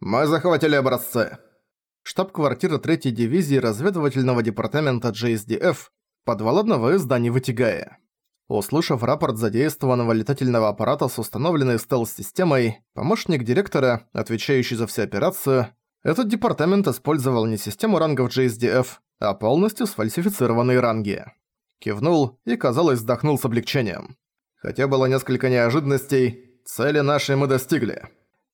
Мы захватили образцы. Штаб-квартира 3-й дивизии разведывательного департамента JSDF, подвал одного из зданий Вытягая. Услышав рапорт задействованного летательного аппарата с установленной стелс-системой, помощник директора, отвечающий за всю операцию, этот департамент использовал не систему рангов JSDF, а полностью сфальсифицированные ранги. Кивнул и, казалось, вздохнул с облегчением. Хотя было несколько неожиданностей, цели нашей мы достигли.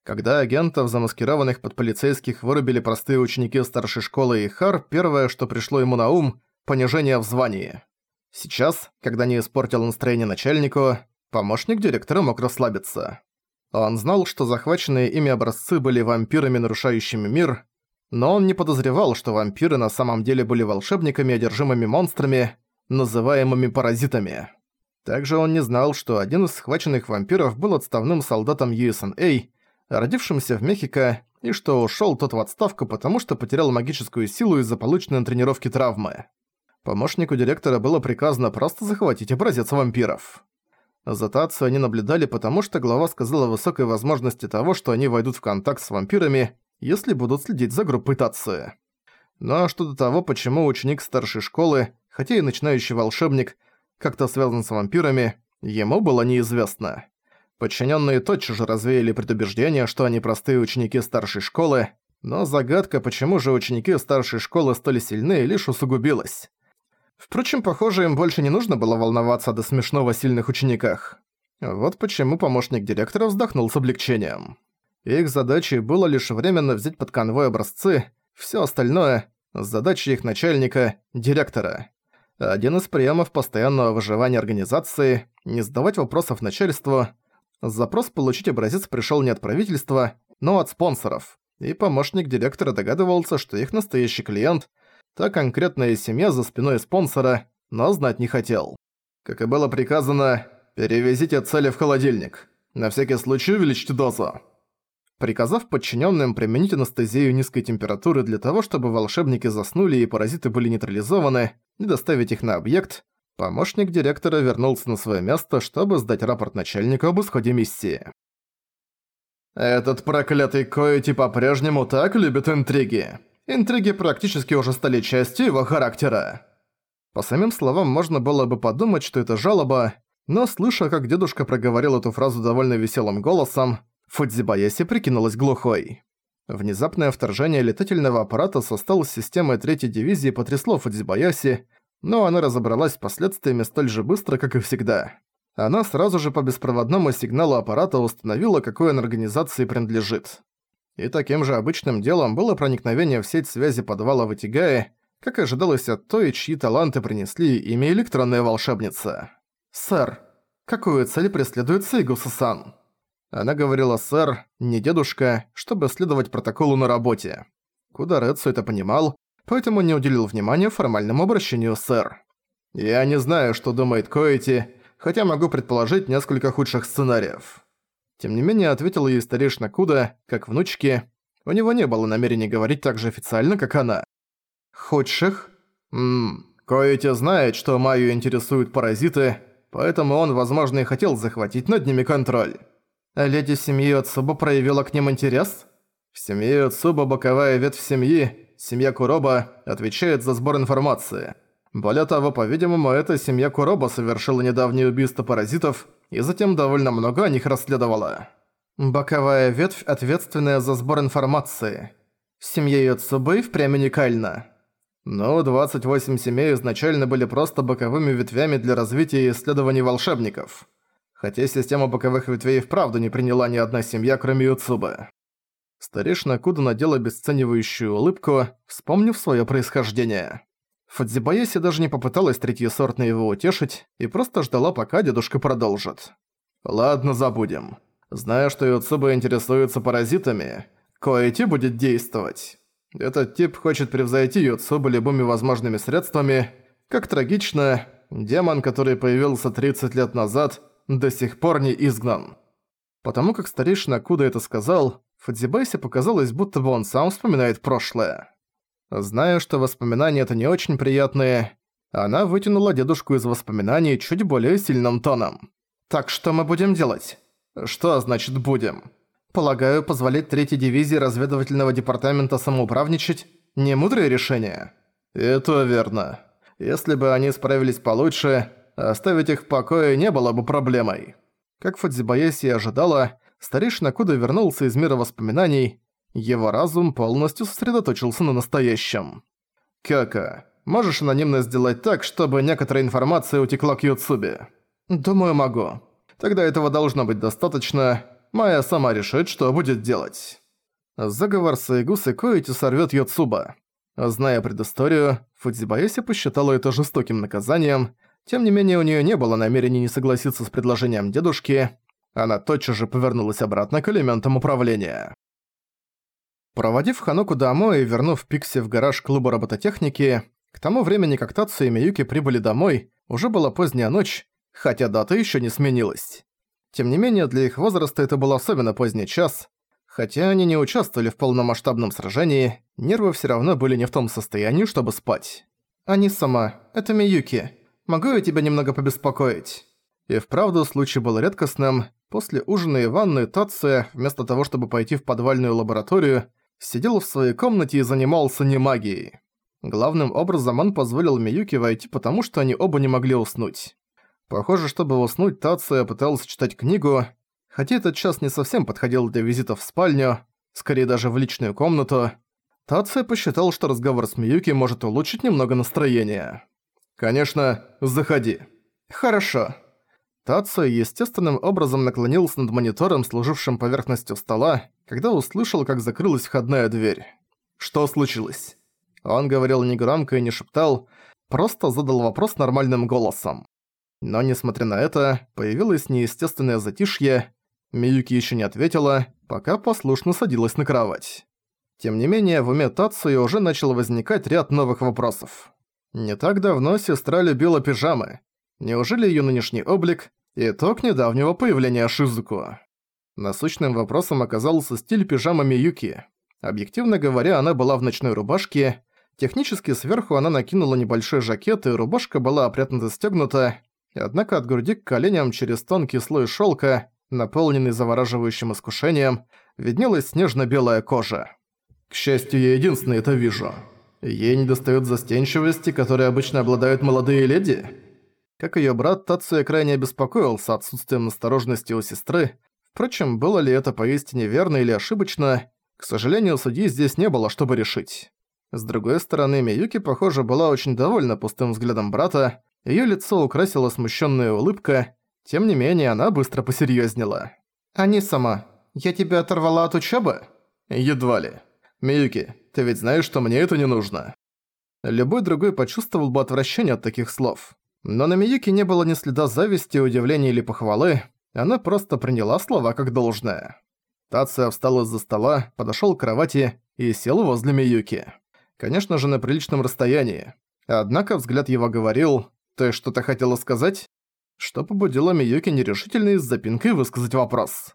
Когда агентов, замаскированных под полицейских, вырубили простые ученики старшей школы и Хар, первое, что пришло ему на ум – понижение в звании. Сейчас, когда не испортил настроение начальнику, помощник директора мог расслабиться. Он знал, что захваченные ими образцы были вампирами, нарушающими мир, но он не подозревал, что вампиры на самом деле были волшебниками, одержимыми монстрами, называемыми паразитами. Также он не знал, что один из схваченных вампиров был отставным солдатом USNA, родившимся в Мехико, и что ушёл тот в отставку, потому что потерял магическую силу из-за полученной на тренировке травмы. Помощнику директора было приказано просто захватить образец вампиров. За Тацию они наблюдали, потому что глава сказала о высокой возможности того, что они войдут в контакт с вампирами, если будут следить за группой Тации. Ну а что до того, почему ученик старшей школы, хотя и начинающий волшебник, как-то связан с вампирами, ему было неизвестно. Подчиненные тотчас же развеяли предубеждение, что они простые ученики старшей школы, но загадка, почему же ученики старшей школы столь сильны, лишь усугубилась. Впрочем, похоже, им больше не нужно было волноваться до смешного сильных учениках. Вот почему помощник директора вздохнул с облегчением. Их задачей было лишь временно взять под конвой образцы, все остальное – задача их начальника, директора. Один из приемов постоянного выживания организации – не задавать вопросов начальству. Запрос получить образец пришел не от правительства, но от спонсоров. И помощник директора догадывался, что их настоящий клиент – та конкретная семья за спиной спонсора, но знать не хотел. Как и было приказано, перевезите цели в холодильник. На всякий случай увеличьте дозу. Приказав подчиненным применить анестезию низкой температуры для того, чтобы волшебники заснули и паразиты были нейтрализованы, и доставить их на объект, помощник директора вернулся на свое место, чтобы сдать рапорт начальнику об исходе миссии. «Этот проклятый Коэти по-прежнему так любит интриги. Интриги практически уже стали частью его характера». По самим словам, можно было бы подумать, что это жалоба, но слыша, как дедушка проговорил эту фразу довольно веселым голосом, Фудзибаяси прикинулась глухой. Внезапное вторжение летательного аппарата со стал системой третьей дивизии потрясло Фудзибаяси, но она разобралась с последствиями столь же быстро, как и всегда. Она сразу же по беспроводному сигналу аппарата установила, какой он организации принадлежит. И таким же обычным делом было проникновение в сеть связи подвала в Итигае, как ожидалось от той, чьи таланты принесли имя электронная волшебница. «Сэр, какую цель преследует Сейгуса-сан?» Она говорила «сэр», не «дедушка», чтобы следовать протоколу на работе. Куда Рэдсу это понимал, поэтому не уделил внимания формальному обращению «сэр». «Я не знаю, что думает Коэти, хотя могу предположить несколько худших сценариев». Тем не менее, ответил ей старейшина Куда, как внучке. У него не было намерения говорить так же официально, как она. «Худших?» «Ммм, Коэти знает, что Майю интересуют паразиты, поэтому он, возможно, и хотел захватить над ними контроль». Леди семьи Отсуба проявила к ним интерес? В семье Отсуба боковая ветвь семьи, семья Куроба, отвечает за сбор информации. Более того, по-видимому, эта семья Куроба совершила недавнее убийство паразитов и затем довольно много о них расследовала. Боковая ветвь, ответственная за сбор информации. Семья Йоцубы впрямь уникальна. Но 28 семей изначально были просто боковыми ветвями для развития и исследований волшебников хотя система боковых ветвей вправду не приняла ни одна семья, кроме Юцубы. Старейшина Куда надела обесценивающую улыбку, вспомнив свое происхождение. Фудзибаяси даже не попыталась третьесортно его утешить и просто ждала, пока дедушка продолжит. «Ладно, забудем. Зная, что Юцуба интересуется паразитами, Коэти будет действовать. Этот тип хочет превзойти Юцубу любыми возможными средствами. Как трагично, демон, который появился 30 лет назад – до сих пор не изгнан. Потому как старейшина Куда это сказал, Фудзибайсе показалось, будто бы он сам вспоминает прошлое. Зная, что воспоминания это не очень приятные, она вытянула дедушку из воспоминаний чуть более сильным тоном. «Так что мы будем делать?» «Что значит «будем»?» Полагаю, позволять третьей дивизии разведывательного департамента самоуправничать – не мудрое решение. Это верно. Если бы они справились получше, оставить их в покое не было бы проблемой. Как Фудзибаеси ожидала, старейшина Куда вернулся из мира воспоминаний, его разум полностью сосредоточился на настоящем. «Кёка, можешь анонимно сделать так, чтобы некоторая информация утекла к Юцубе?» «Думаю, могу. Тогда этого должно быть достаточно. Майя сама решит, что будет делать». Заговор Сайгусы Коити сорвёт Йоцуба. Зная предысторию, Фудзибаеси посчитала это жестоким наказанием, тем не менее у неё не было намерения не согласиться с предложением дедушки, она тотчас же повернулась обратно к элементам управления. Проводив Ханоку домой и вернув Пикси в гараж клуба робототехники, к тому времени, как Тацу и Миюки прибыли домой, уже была поздняя ночь, хотя дата еще не сменилась. Тем не менее, для их возраста это был особенно поздний час. Хотя они не участвовали в полномасштабном сражении, нервы все равно были не в том состоянии, чтобы спать. «Они сама, это Миюки. Могу я тебя немного побеспокоить?» И вправду случай был редкостным. После ужина и ванны Тация, вместо того, чтобы пойти в подвальную лабораторию, сидел в своей комнате и занимался не магией. Главным образом он позволил Миюке войти, потому что они оба не могли уснуть. Похоже, чтобы уснуть, Тация пытался читать книгу, хотя этот час не совсем подходил для визита в спальню, скорее даже в личную комнату. Тация посчитал, что разговор с Миюки может улучшить немного настроение. «Конечно, заходи». «Хорошо». Тация естественным образом наклонился над монитором, служившим поверхностью стола, когда услышал, как закрылась входная дверь. Что случилось? Он говорил не громко и не шептал, просто задал вопрос нормальным голосом. Но, несмотря на это, появилось неестественное затишье, Миюки еще не ответила, пока послушно садилась на кровать. Тем не менее, в уме Тацуи уже начал возникать ряд новых вопросов. Не так давно сестра любила пижамы. Неужели её нынешний облик – итог недавнего появления Шизуку? Насущным вопросом оказался стиль пижамы Миюки. Объективно говоря, она была в ночной рубашке, технически сверху она накинула небольшой жакет, и рубашка была опрятно застёгнута, однако от груди к коленям через тонкий слой шёлка, наполненный завораживающим искушением, виднелась снежно-белая кожа. К счастью, я единственный это вижу. Ей недостаёт застенчивости, которой обычно обладают молодые леди. Как её брат, Тацуя крайне обеспокоился отсутствием осторожности у сестры. Впрочем, было ли это поистине верно или ошибочно, к сожалению, судьи здесь не было, чтобы решить. С другой стороны, Миюки, похоже, была очень довольна пустым взглядом брата, её лицо украсила смущенная улыбка, тем не менее, она быстро посерьезнела. «Они сама. Я тебя оторвала от учебы? «Едва ли. Миюки, ты ведь знаешь, что мне это не нужно». Любой другой почувствовал бы отвращение от таких слов. Но на Миюки не было ни следа зависти, удивления или похвалы, она просто приняла слова как должное. Тация встал из-за стола, подошёл к кровати и сел возле Миюки. Конечно же, на приличном расстоянии. Однако взгляд его говорил «Ты что-то хотела сказать?» Что побудило Миюки нерешительно с запинкой высказать вопрос.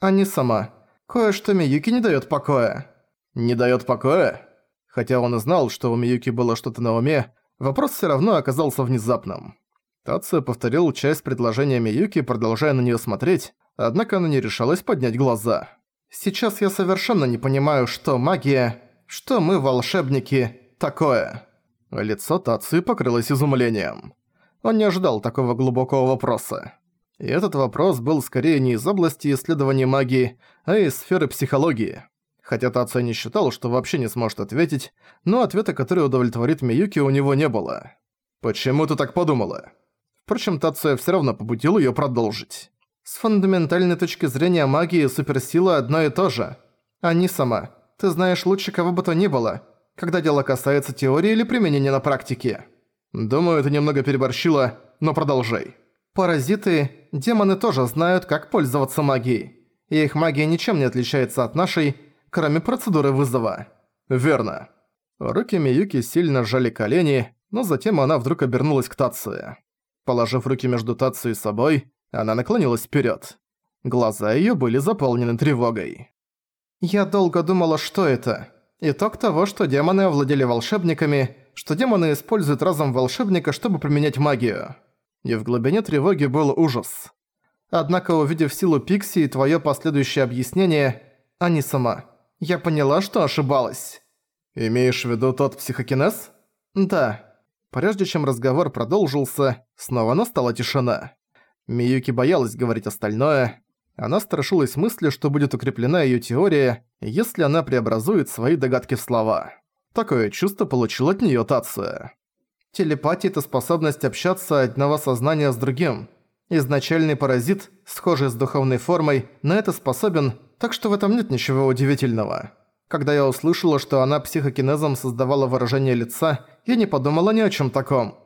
«А не сама. Кое-что Миюки не даёт покоя». «Не даёт покоя?» Хотя он и знал, что у Миюки было что-то на уме, Вопрос все равно оказался внезапным. Тация повторил часть предложения Миюки, продолжая на нее смотреть, однако она не решалась поднять глаза. «Сейчас я совершенно не понимаю, что магия, что мы, волшебники, такое». Лицо Тации покрылось изумлением. Он не ожидал такого глубокого вопроса. И этот вопрос был скорее не из области исследования магии, а из сферы психологии. Хотя Тацуя не считал, что вообще не сможет ответить, но ответа, который удовлетворит Миюки, у него не было. «Почему ты так подумала?» Впрочем, Тацуя всё равно побудил её продолжить. «С фундаментальной точки зрения магии и суперсила одно и то же. Они сама. Ты знаешь лучше кого бы то ни было, когда дело касается теории или применения на практике. Думаю, ты немного переборщила, но продолжай». Паразиты, демоны тоже знают, как пользоваться магией. И их магия ничем не отличается от нашей, кроме процедуры вызова. Верно. Руки Миюки сильно сжали колени, но затем она вдруг обернулась к Тации. Положив руки между Тацией и собой, она наклонилась вперед. Глаза ее были заполнены тревогой. «Я долго думала, что это. Итог того, что демоны овладели волшебниками, что демоны используют разум волшебника, чтобы применять магию». И в глубине тревоги был ужас. Однако, увидев силу Пикси и твое последующее объяснение, а сама, я поняла, что ошибалась. Имеешь в виду тот психокинез? Да. Прежде чем разговор продолжился, снова настала тишина. Миюки боялась говорить остальное. Она страшилась мысли, что будет укреплена её теория, если она преобразует свои догадки в слова. Такое чувство получил от неё Тация. Телепатия – это способность общаться одного сознания с другим. Изначальный паразит, схожий с духовной формой, на это способен, так что в этом нет ничего удивительного. Когда я услышала, что она психокинезом создавала выражение лица, я не подумала ни о чем таком.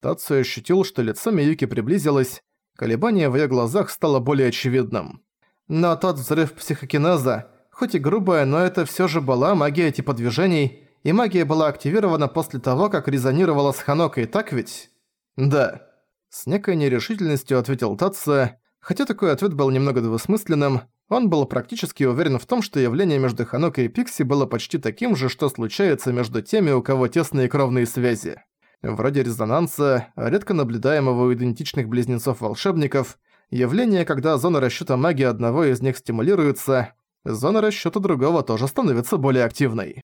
Тацу ощутил, что лицо Миюки приблизилось, колебание в её глазах стало более очевидным. Но тот взрыв психокинеза, хоть и грубая, но это всё же была магия типа движений, и магия была активирована после того, как резонировала с Ханокой, так ведь? Да. С некой нерешительностью ответил Татса, хотя такой ответ был немного двусмысленным, он был практически уверен в том, что явление между Ханокой и Пикси было почти таким же, что случается между теми, у кого тесные кровные связи. Вроде резонанса, редко наблюдаемого у идентичных близнецов-волшебников, явление, когда зона расчёта магии одного из них стимулируется, зона расчёта другого тоже становится более активной.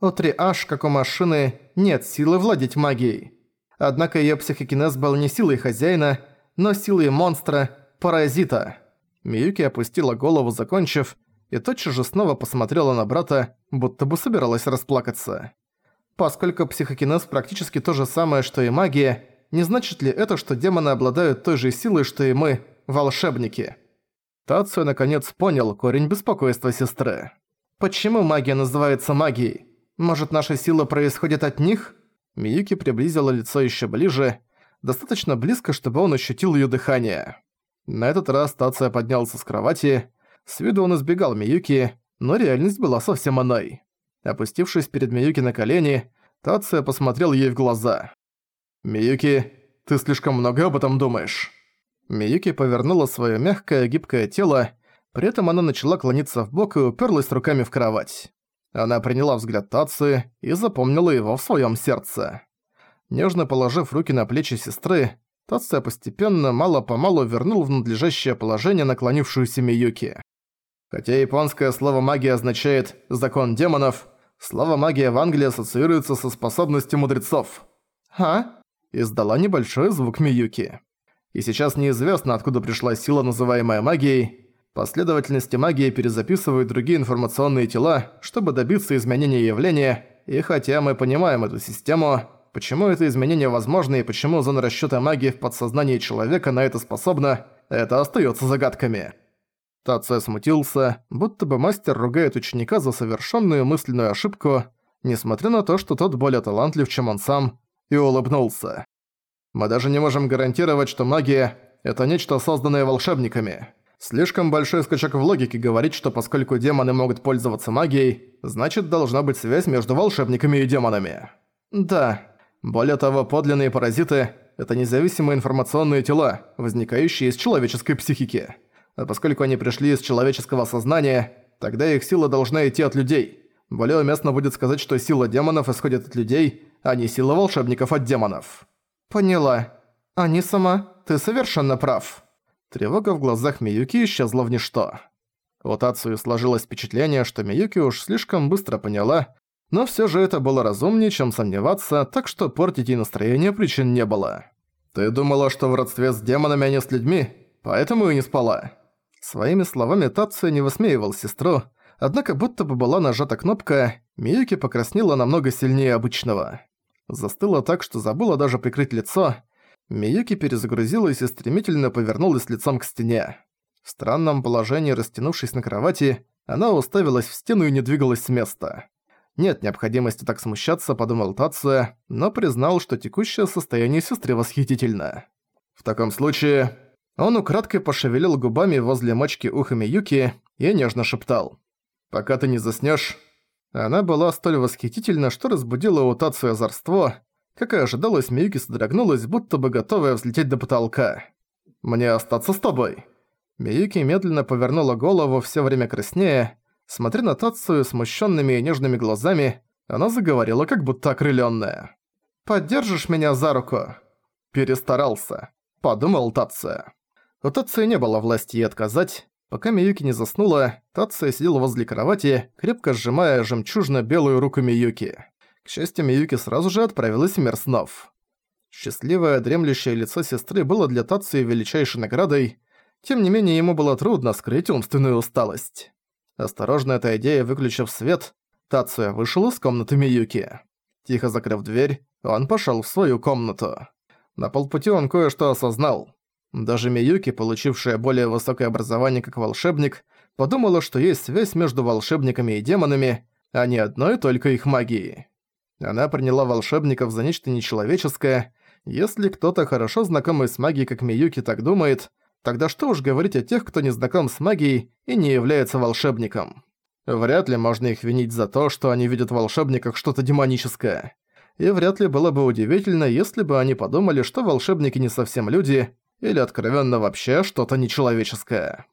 У 3H, как у машины, нет силы владеть магией. Однако её психокинез был не силой хозяина, но силой монстра, паразита. Миюки опустила голову, закончив, и тотчас же снова посмотрела на брата, будто бы собиралась расплакаться. Поскольку психокинез практически то же самое, что и магия, не значит ли это, что демоны обладают той же силой, что и мы, волшебники? Тацию наконец понял корень беспокойства сестры. Почему магия называется магией? Может, наша сила происходит от них? Миюки приблизила лицо еще ближе, достаточно близко, чтобы он ощутил ее дыхание. На этот раз Тация поднялся с кровати. С виду он избегал Миюки, но реальность была совсем иной. Опустившись перед Миюки на колени, Тация посмотрел ей в глаза. «Миюки, ты слишком много об этом думаешь». Миюки повернула своё мягкое, гибкое тело, при этом она начала клониться в бок и уперлась руками в кровать. Она приняла взгляд Тации и запомнила его в своём сердце. Нежно положив руки на плечи сестры, Тация постепенно, мало-помалу вернул в надлежащее положение наклонившуюся Миюки. Хотя японское слово «магия» означает «закон демонов», слово «магия» в Англии ассоциируется со способностью мудрецов. «А?» – издала небольшой звук Миюки. И сейчас неизвестно, откуда пришла сила, называемая магией. Последовательности магии перезаписывают другие информационные тела, чтобы добиться изменения явления, и хотя мы понимаем эту систему, Почему это изменение возможно и почему зона расчёта магии в подсознании человека на это способна, это остаётся загадками. Тация смутился, будто бы мастер ругает ученика за совершенную мысленную ошибку, несмотря на то, что тот более талантлив, чем он сам, и улыбнулся. Мы даже не можем гарантировать, что магия – это нечто, созданное волшебниками. Слишком большой скачок в логике говорит, что поскольку демоны могут пользоваться магией, значит должна быть связь между волшебниками и демонами. Да, более того, подлинные паразиты – это независимые информационные тела, возникающие из человеческой психики. А поскольку они пришли из человеческого сознания, тогда их сила должна идти от людей. Более уместно будет сказать, что сила демонов исходит от людей, а не сила волшебников от демонов. Поняла. Они сама, ты совершенно прав. Тревога в глазах Миюки исчезла в ничто. У Тацию сложилось впечатление, что Миюки уж слишком быстро поняла, но все же это было разумнее, чем сомневаться, так что портить ей настроение причин не было. «Ты думала, что в родстве с демонами, а не с людьми, поэтому и не спала». Своими словами Тация не высмеивал сестру, однако будто бы была нажата кнопка, Миюки покраснела намного сильнее обычного. Застыла так, что забыла даже прикрыть лицо. Миюки перезагрузилась и стремительно повернулась лицом к стене. В странном положении, растянувшись на кровати, она уставилась в стену и не двигалась с места. Нет необходимости так смущаться, подумал Тация, но признал, что текущее состояние сестры восхитительно. В таком случае... Он украдкой пошевелил губами возле мочки уха Миюки и нежно шептал. «Пока ты не заснёшь...» Она была столь восхитительна, что разбудила у Тацию озорство. Как и ожидалось, Миюки содрогнулась, будто бы готовая взлететь до потолка. «Мне остаться с тобой?» Миюки медленно повернула голову, всё время краснея, Смотря на Тацию смущенными и нежными глазами, она заговорила как будто окрылённая. «Поддержишь меня за руку?» «Перестарался», — подумал Тация. У Тации не было власти ей отказать. Пока Миюки не заснула, Тация сидела возле кровати, крепко сжимая жемчужно-белую руку Миюки. К счастью, Миюки сразу же отправилась в мир снов. Счастливое, дремлющее лицо сестры было для Тации величайшей наградой, тем не менее ему было трудно скрыть умственную усталость. Осторожно эта идея, выключив свет, Тация вышел из комнаты Миюки. Тихо закрыв дверь, он пошёл в свою комнату. На полпути он кое-что осознал. Даже Миюки, получившая более высокое образование как волшебник, подумала, что есть связь между волшебниками и демонами, а не одной только их магией. Она приняла волшебников за нечто нечеловеческое. Если кто-то хорошо знакомый с магией, как Миюки, так думает, тогда что уж говорить о тех, кто не знаком с магией и не является волшебником. Вряд ли можно их винить за то, что они видят в волшебниках что-то демоническое. И вряд ли было бы удивительно, если бы они подумали, что волшебники не совсем люди, или откровенно вообще что-то нечеловеческое.